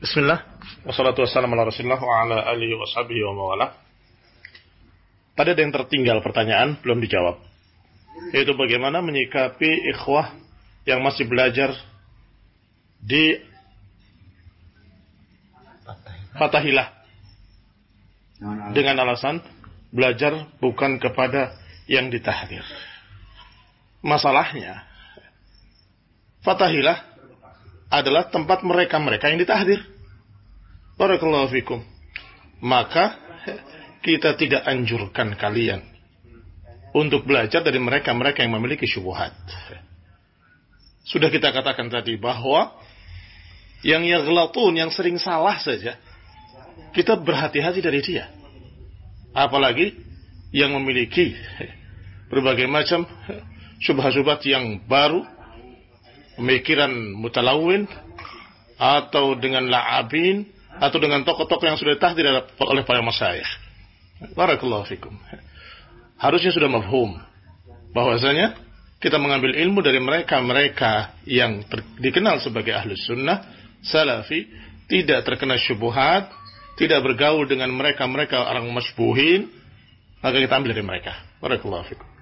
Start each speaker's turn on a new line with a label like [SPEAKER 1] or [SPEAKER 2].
[SPEAKER 1] Bismillah. Wassalatu wassalamu ala rasulullah wa ala alihi wa sahbihi wa mawala. Tadi ada yang tertinggal pertanyaan, belum dijawab. Yaitu bagaimana menyikapi ikhwah yang masih belajar di Fatahilah. Dengan alasan belajar bukan kepada yang ditahdir. Masalahnya, Fatahilah adalah tempat mereka-mereka yang ditahdir. Barakallahu fikum. Maka kita tidak anjurkan kalian untuk belajar dari mereka-mereka yang memiliki syubhat. Sudah kita katakan tadi bahwa yang yaghlatun, yang sering salah saja, kita berhati-hati dari dia. Apalagi yang memiliki berbagai macam syubhat-syubhat yang baru pemikiran mutalawin atau dengan la'abin atau dengan tokoh-tokoh yang sudah tahdir oleh para masyayikh. Barakallahu fikum. Harusnya sudah mafhum bahwasanya kita mengambil ilmu dari mereka-mereka yang dikenal sebagai ahli sunnah, salafi, tidak terkena syubuhat, tidak bergaul dengan mereka-mereka orang masbuhin, maka kita ambil dari mereka. Barakallahu fikum.